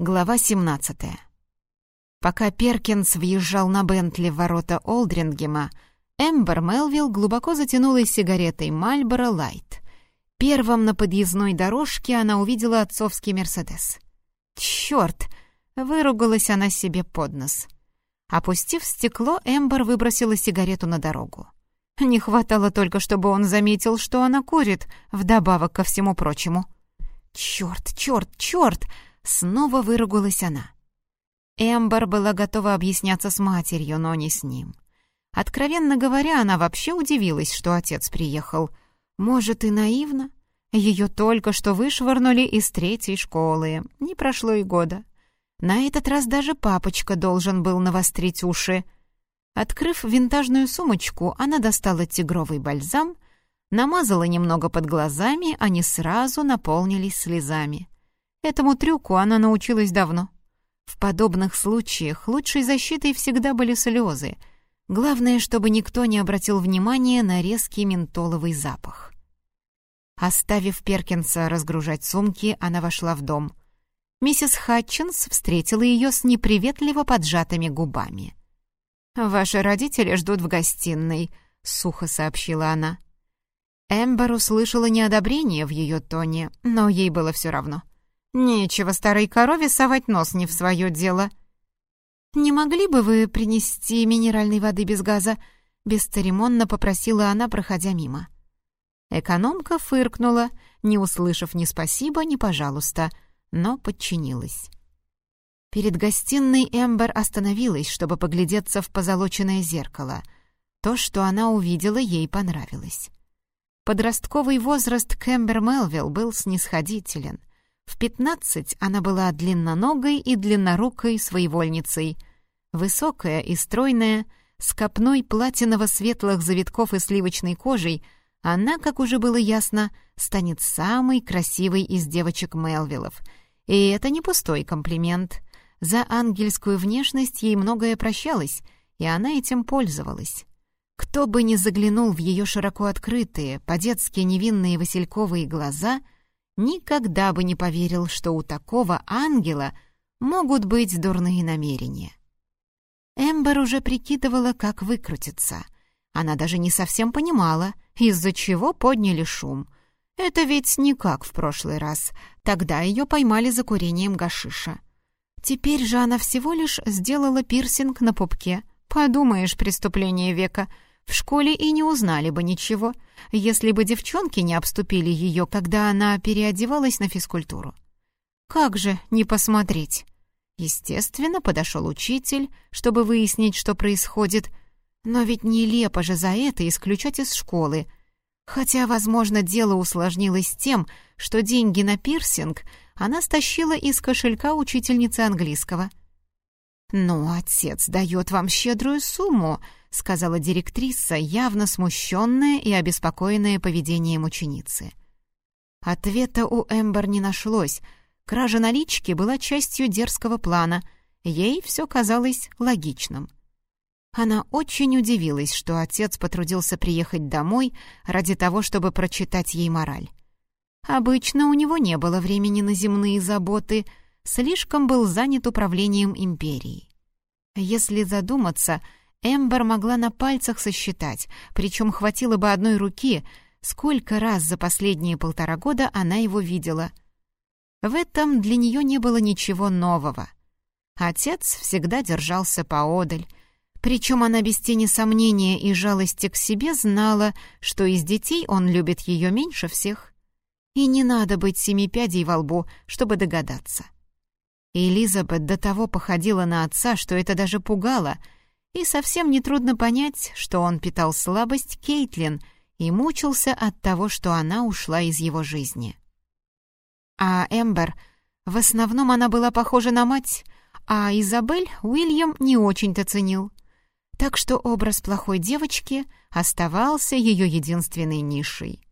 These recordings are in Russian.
Глава 17. Пока Перкинс въезжал на Бентли в ворота Олдрингема, Эмбер Мелвилл глубоко затянулась сигаретой Мальборо Лайт. Первым на подъездной дорожке она увидела отцовский «Мерседес». «Чёрт!» — выругалась она себе под нос. Опустив стекло, Эмбер выбросила сигарету на дорогу. Не хватало только, чтобы он заметил, что она курит, вдобавок ко всему прочему. «Чёрт, чёрт, чёрт!» Снова выругалась она. Эмбер была готова объясняться с матерью, но не с ним. Откровенно говоря, она вообще удивилась, что отец приехал. Может, и наивно? Ее только что вышвырнули из третьей школы. Не прошло и года. На этот раз даже папочка должен был навострить уши. Открыв винтажную сумочку, она достала тигровый бальзам, намазала немного под глазами, они сразу наполнились слезами. Этому трюку она научилась давно. В подобных случаях лучшей защитой всегда были слезы. Главное, чтобы никто не обратил внимания на резкий ментоловый запах. Оставив Перкинса разгружать сумки, она вошла в дом. Миссис Хатчинс встретила ее с неприветливо поджатыми губами. «Ваши родители ждут в гостиной», — сухо сообщила она. Эмбер услышала неодобрение в ее тоне, но ей было все равно. Нечего старой корове совать нос не в свое дело. «Не могли бы вы принести минеральной воды без газа?» — бесцеремонно попросила она, проходя мимо. Экономка фыркнула, не услышав ни спасибо, ни пожалуйста, но подчинилась. Перед гостиной Эмбер остановилась, чтобы поглядеться в позолоченное зеркало. То, что она увидела, ей понравилось. Подростковый возраст Кэмбер Мелвилл был снисходителен. В пятнадцать она была длинноногой и длиннорукой своевольницей. Высокая и стройная, с копной платиново-светлых завитков и сливочной кожей, она, как уже было ясно, станет самой красивой из девочек Мелвиллов. И это не пустой комплимент. За ангельскую внешность ей многое прощалось, и она этим пользовалась. Кто бы ни заглянул в ее широко открытые, по-детски невинные васильковые глаза — никогда бы не поверил, что у такого ангела могут быть дурные намерения. Эмбер уже прикидывала, как выкрутиться. Она даже не совсем понимала, из-за чего подняли шум. Это ведь не как в прошлый раз. Тогда ее поймали за курением гашиша. Теперь же она всего лишь сделала пирсинг на пупке. Подумаешь, преступление века — в школе и не узнали бы ничего, если бы девчонки не обступили ее, когда она переодевалась на физкультуру. Как же не посмотреть? Естественно, подошел учитель, чтобы выяснить, что происходит. Но ведь нелепо же за это исключать из школы. Хотя, возможно, дело усложнилось тем, что деньги на пирсинг она стащила из кошелька учительницы английского. «Ну, отец дает вам щедрую сумму», — сказала директриса, явно смущенная и обеспокоенная поведением ученицы. Ответа у Эмбер не нашлось. Кража налички была частью дерзкого плана. Ей все казалось логичным. Она очень удивилась, что отец потрудился приехать домой ради того, чтобы прочитать ей мораль. Обычно у него не было времени на земные заботы, слишком был занят управлением империей. Если задуматься — Эмбер могла на пальцах сосчитать, причем хватило бы одной руки, сколько раз за последние полтора года она его видела. В этом для нее не было ничего нового. Отец всегда держался поодаль, причем она без тени сомнения и жалости к себе знала, что из детей он любит ее меньше всех. И не надо быть семи пядей во лбу, чтобы догадаться. Элизабет до того походила на отца, что это даже пугало — и совсем нетрудно понять, что он питал слабость Кейтлин и мучился от того, что она ушла из его жизни. А Эмбер, в основном она была похожа на мать, а Изабель Уильям не очень-то ценил. Так что образ плохой девочки оставался ее единственной нишей.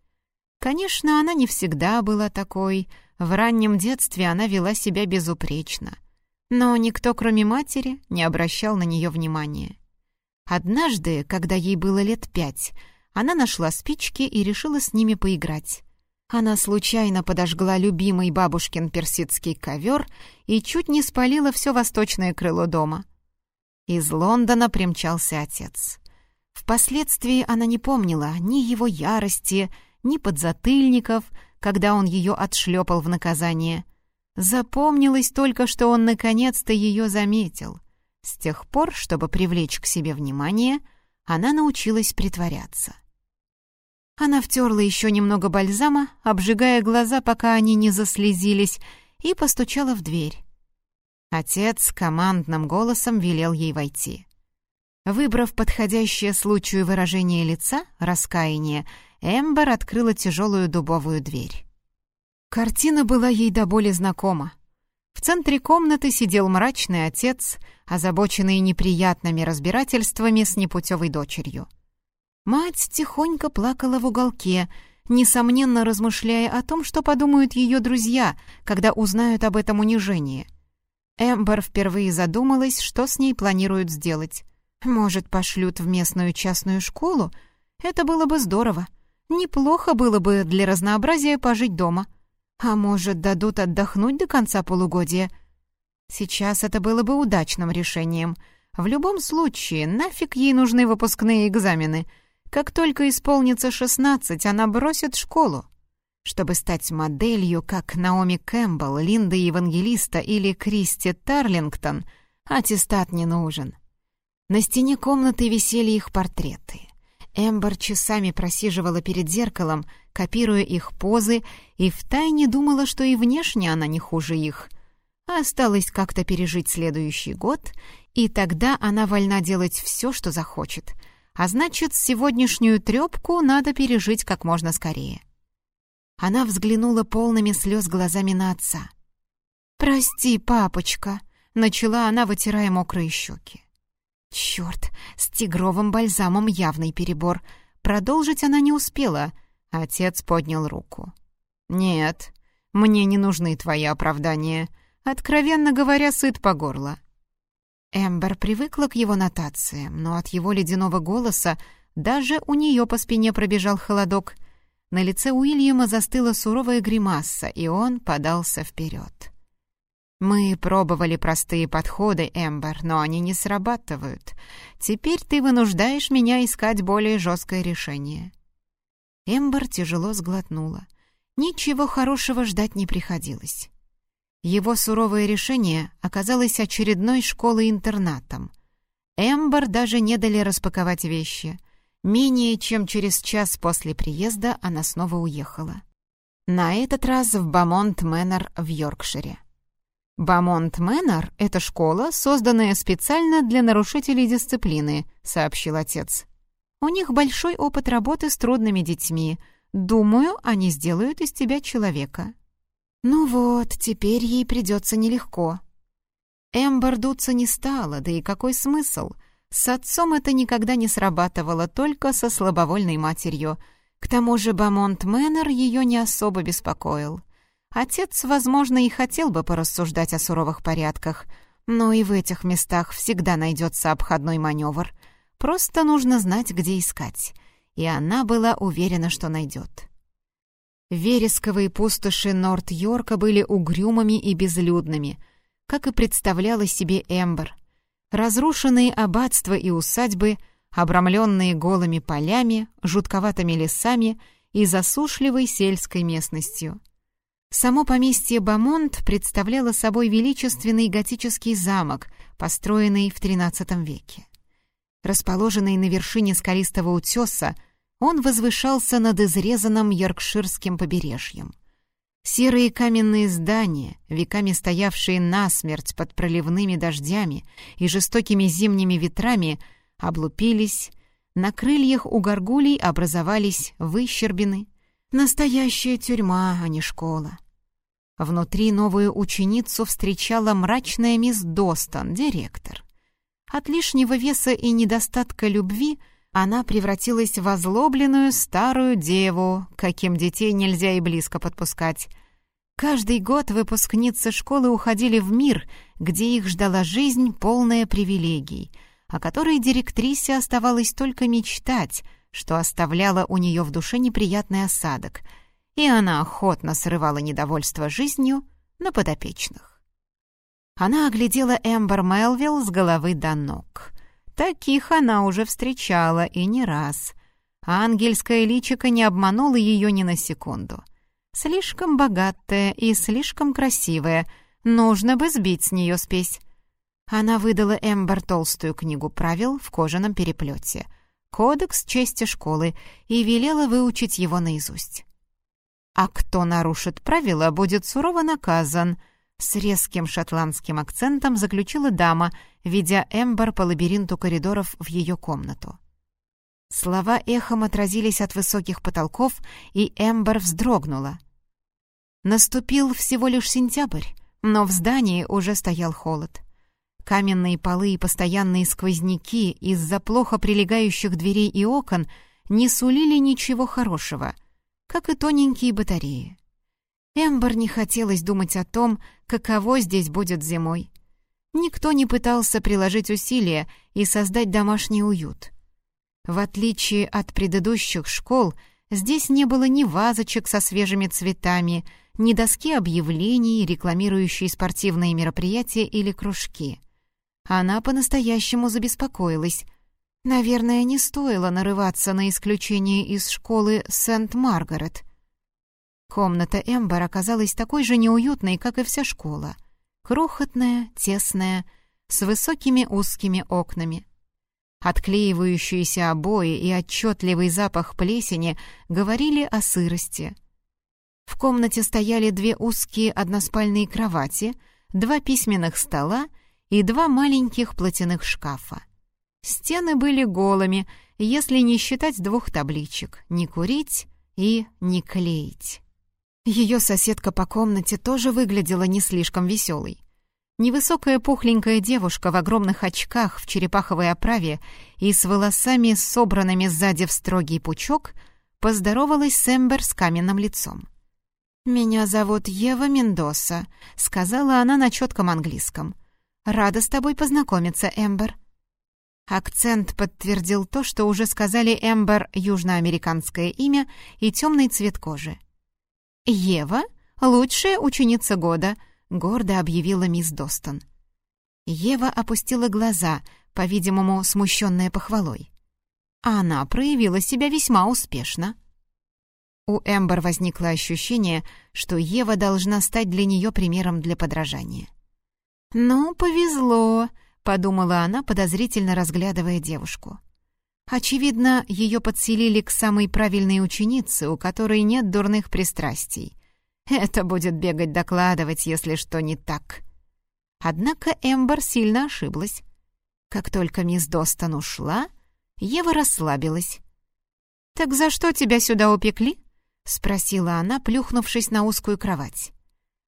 Конечно, она не всегда была такой, в раннем детстве она вела себя безупречно — но никто, кроме матери, не обращал на нее внимания. Однажды, когда ей было лет пять, она нашла спички и решила с ними поиграть. Она случайно подожгла любимый бабушкин персидский ковер и чуть не спалила все восточное крыло дома. Из Лондона примчался отец. Впоследствии она не помнила ни его ярости, ни подзатыльников, когда он ее отшлепал в наказание. Запомнилось только, что он наконец-то ее заметил. С тех пор, чтобы привлечь к себе внимание, она научилась притворяться. Она втерла еще немного бальзама, обжигая глаза, пока они не заслезились, и постучала в дверь. Отец командным голосом велел ей войти. Выбрав подходящее случаю выражение лица, раскаяние, Эмбер открыла тяжелую дубовую дверь. Картина была ей до боли знакома. В центре комнаты сидел мрачный отец, озабоченный неприятными разбирательствами с непутевой дочерью. Мать тихонько плакала в уголке, несомненно размышляя о том, что подумают ее друзья, когда узнают об этом унижении. Эмбер впервые задумалась, что с ней планируют сделать. Может, пошлют в местную частную школу? Это было бы здорово. Неплохо было бы для разнообразия пожить дома. А может, дадут отдохнуть до конца полугодия? Сейчас это было бы удачным решением. В любом случае, нафиг ей нужны выпускные экзамены — как только исполнится шестнадцать, она бросит школу. Чтобы стать моделью, как Наоми Кэмпбелл, Линда Евангелиста или Кристи Тарлингтон, аттестат не нужен. На стене комнаты висели их портреты. Эмбер часами просиживала перед зеркалом, копируя их позы, и втайне думала, что и внешне она не хуже их. Осталось как-то пережить следующий год, и тогда она вольна делать все, что захочет — а значит, сегодняшнюю трёпку надо пережить как можно скорее. Она взглянула полными слез глазами на отца. «Прости, папочка», — начала она, вытирая мокрые щеки. Черт, с тигровым бальзамом явный перебор. Продолжить она не успела. Отец поднял руку. «Нет, мне не нужны твои оправдания. Откровенно говоря, сыт по горло. Эмбер привыкла к его нотациям, но от его ледяного голоса даже у нее по спине пробежал холодок. На лице Уильяма застыла суровая гримаса, и он подался вперед. «Мы пробовали простые подходы, Эмбер, но они не срабатывают. Теперь ты вынуждаешь меня искать более жесткое решение». Эмбер тяжело сглотнула. Ничего хорошего ждать не приходилось. Его суровое решение оказалось очередной школой-интернатом. Эмбер даже не дали распаковать вещи. Менее чем через час после приезда она снова уехала. На этот раз в Бамонт-Мэннер в Йоркшире. «Бамонт-Мэннер — это школа, созданная специально для нарушителей дисциплины», — сообщил отец. «У них большой опыт работы с трудными детьми. Думаю, они сделают из тебя человека». Ну вот, теперь ей придется нелегко. Эмбер дуться не стала, да и какой смысл? С отцом это никогда не срабатывало, только со слабовольной матерью. К тому же Бамонт Мэннер ее не особо беспокоил. Отец, возможно, и хотел бы порассуждать о суровых порядках, но и в этих местах всегда найдется обходной маневр. Просто нужно знать, где искать. И она была уверена, что найдет. Вересковые пустоши Норт-Йорка были угрюмыми и безлюдными, как и представляла себе Эмбер. Разрушенные аббатства и усадьбы, обрамленные голыми полями, жутковатыми лесами и засушливой сельской местностью. Само поместье Бамонт представляло собой величественный готический замок, построенный в XIII веке. Расположенный на вершине скалистого утеса, он возвышался над изрезанным Йоркширским побережьем. Серые каменные здания, веками стоявшие насмерть под проливными дождями и жестокими зимними ветрами, облупились, на крыльях у горгулей образовались выщербины. Настоящая тюрьма, а не школа. Внутри новую ученицу встречала мрачная мисс Достон, директор. От лишнего веса и недостатка любви — она превратилась в озлобленную старую деву, каким детей нельзя и близко подпускать. Каждый год выпускницы школы уходили в мир, где их ждала жизнь, полная привилегий, о которой директрисе оставалось только мечтать, что оставляло у нее в душе неприятный осадок. И она охотно срывала недовольство жизнью на подопечных. Она оглядела Эмбер Мелвилл с головы до ног. Таких она уже встречала и не раз. Ангельское личико не обмануло ее ни на секунду. Слишком богатая и слишком красивая, нужно бы сбить с нее спесь. Она выдала Эмбер толстую книгу правил в кожаном переплете, кодекс чести школы, и велела выучить его наизусть. «А кто нарушит правила, будет сурово наказан», — с резким шотландским акцентом заключила дама, ведя Эмбер по лабиринту коридоров в ее комнату. Слова эхом отразились от высоких потолков, и Эмбер вздрогнула. Наступил всего лишь сентябрь, но в здании уже стоял холод. Каменные полы и постоянные сквозняки из-за плохо прилегающих дверей и окон не сулили ничего хорошего — как и тоненькие батареи. Эмбер не хотелось думать о том, каково здесь будет зимой. Никто не пытался приложить усилия и создать домашний уют. В отличие от предыдущих школ, здесь не было ни вазочек со свежими цветами, ни доски объявлений, рекламирующей спортивные мероприятия или кружки. Она по-настоящему забеспокоилась, Наверное, не стоило нарываться на исключение из школы Сент-Маргарет. Комната Эмбер оказалась такой же неуютной, как и вся школа. Крохотная, тесная, с высокими узкими окнами. Отклеивающиеся обои и отчетливый запах плесени говорили о сырости. В комнате стояли две узкие односпальные кровати, два письменных стола и два маленьких платяных шкафа. Стены были голыми, если не считать двух табличек «Не курить» и «Не клеить». Ее соседка по комнате тоже выглядела не слишком веселой. Невысокая пухленькая девушка в огромных очках в черепаховой оправе и с волосами, собранными сзади в строгий пучок, поздоровалась с Эмбер с каменным лицом. «Меня зовут Ева Мендоса», — сказала она на четком английском. «Рада с тобой познакомиться, Эмбер». Акцент подтвердил то, что уже сказали Эмбер южноамериканское имя и темный цвет кожи. «Ева — лучшая ученица года», — гордо объявила мисс Достон. Ева опустила глаза, по-видимому, смущенная похвалой. Она проявила себя весьма успешно. У Эмбер возникло ощущение, что Ева должна стать для нее примером для подражания. «Ну, повезло», подумала она, подозрительно разглядывая девушку. Очевидно, ее подселили к самой правильной ученице, у которой нет дурных пристрастий. Это будет бегать докладывать, если что не так. Однако Эмбер сильно ошиблась. Как только мисс Достон ушла, Ева расслабилась. «Так за что тебя сюда упекли?» — спросила она, плюхнувшись на узкую кровать.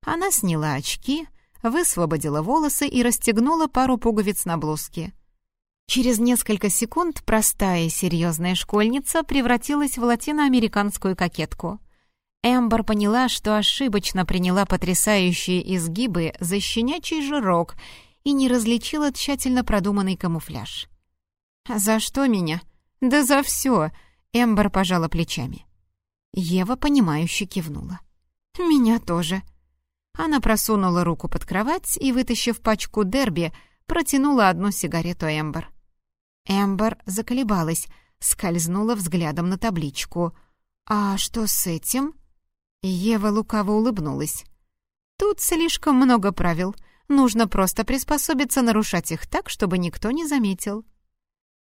Она сняла очки, высвободила волосы и расстегнула пару пуговиц на блузке. Через несколько секунд простая серьезная школьница превратилась в латиноамериканскую кокетку. Эмбер поняла, что ошибочно приняла потрясающие изгибы за щенячий жирок и не различила тщательно продуманный камуфляж. «За что меня?» «Да за все!» — Эмбер пожала плечами. Ева, понимающе кивнула. «Меня тоже», она просунула руку под кровать и, вытащив пачку дерби, протянула одну сигарету Эмбер. Эмбер заколебалась, скользнула взглядом на табличку. «А что с этим?» Ева лукаво улыбнулась. «Тут слишком много правил. Нужно просто приспособиться нарушать их так, чтобы никто не заметил».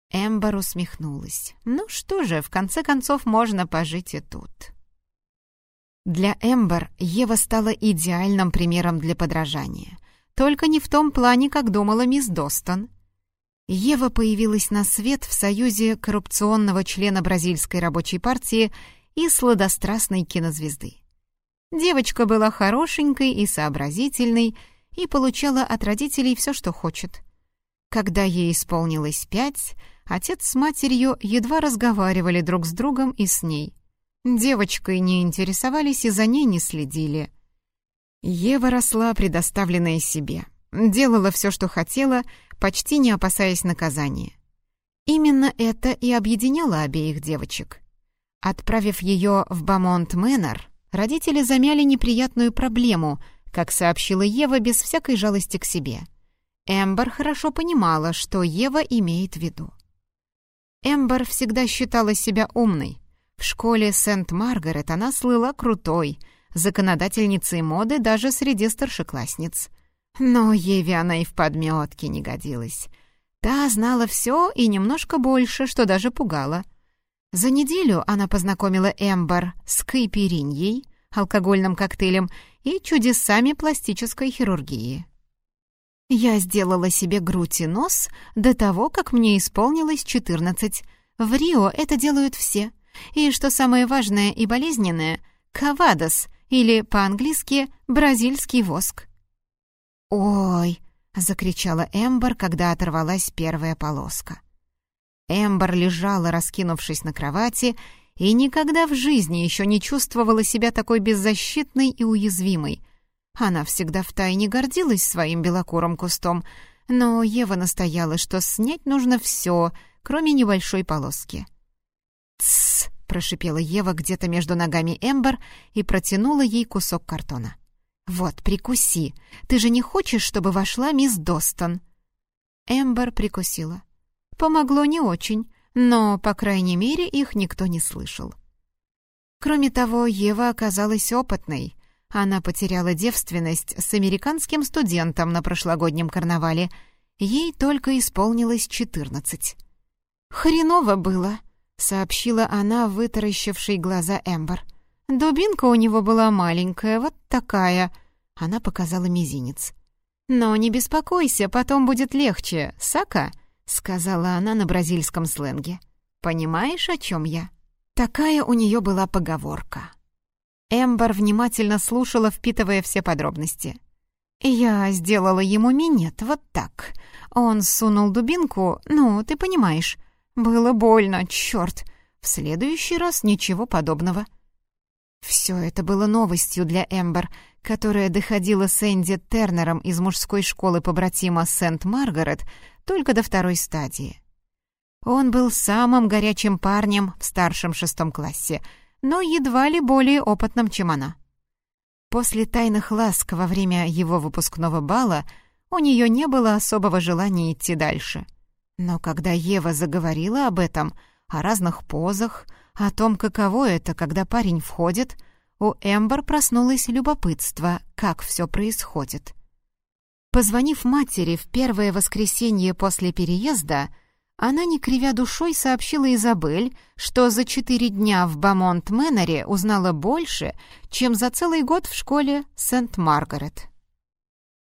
Эмбер усмехнулась. «Ну что же, в конце концов, можно пожить и тут». Для Эмбер Ева стала идеальным примером для подражания. Только не в том плане, как думала мисс Достон. Ева появилась на свет в союзе коррупционного члена бразильской рабочей партии и сладострастной кинозвезды. Девочка была хорошенькой и сообразительной и получала от родителей все, что хочет. Когда ей исполнилось пять, отец с матерью едва разговаривали друг с другом и с ней. Девочкой не интересовались и за ней не следили. Ева росла, предоставленная себе. Делала все, что хотела, почти не опасаясь наказания. Именно это и объединяло обеих девочек. Отправив ее в Бамонт Мэннер, родители замяли неприятную проблему, как сообщила Ева без всякой жалости к себе. Эмбер хорошо понимала, что Ева имеет в виду. Эмбер всегда считала себя умной. В школе Сент-Маргарет она слыла крутой, законодательницей моды даже среди старшеклассниц. Но Еве она и в подметке не годилась. Та знала все и немножко больше, что даже пугало. За неделю она познакомила Эмбер с кайпериньей, алкогольным коктейлем и чудесами пластической хирургии. Я сделала себе грудь и нос до того, как мне исполнилось 14. В Рио это делают все. И, что самое важное и болезненное, кавадос, или по-английски бразильский воск. «Ой!» — закричала Эмбер, когда оторвалась первая полоска. Эмбер лежала, раскинувшись на кровати, и никогда в жизни еще не чувствовала себя такой беззащитной и уязвимой. Она всегда втайне гордилась своим белокурым кустом, но Ева настояла, что снять нужно все, кроме небольшой полоски. «Тссс!» — прошипела Ева где-то между ногами Эмбер и протянула ей кусок картона. «Вот, прикуси. Ты же не хочешь, чтобы вошла мисс Достон?» Эмбер прикусила. Помогло не очень, но, по крайней мере, их никто не слышал. Кроме того, Ева оказалась опытной. Она потеряла девственность с американским студентом на прошлогоднем карнавале. Ей только исполнилось четырнадцать. «Хреново было», — сообщила она, вытаращившей глаза Эмбер. «Дубинка у него была маленькая, вот такая». Она показала мизинец. «Но не беспокойся, потом будет легче, Сака», — сказала она на бразильском сленге. «Понимаешь, о чем я?» Такая у нее была поговорка. Эмбер внимательно слушала, впитывая все подробности. «Я сделала ему минет, вот так. Он сунул дубинку, ну, ты понимаешь, было больно, черт. В следующий раз ничего подобного. Все это было новостью для Эмбер, которая доходила с Энди Тернером из мужской школы побратима Сент-Маргарет только до второй стадии. Он был самым горячим парнем в старшем шестом классе, но едва ли более опытным, чем она. После тайных ласк во время его выпускного бала у нее не было особого желания идти дальше — но когда Ева заговорила об этом, о разных позах, о том, каково это, когда парень входит, у Эмбер проснулось любопытство, как все происходит. Позвонив матери в первое воскресенье после переезда, она, не кривя душой, сообщила Изабель, что за четыре дня в Бамонт-Мэноре узнала больше, чем за целый год в школе Сент-Маргарет.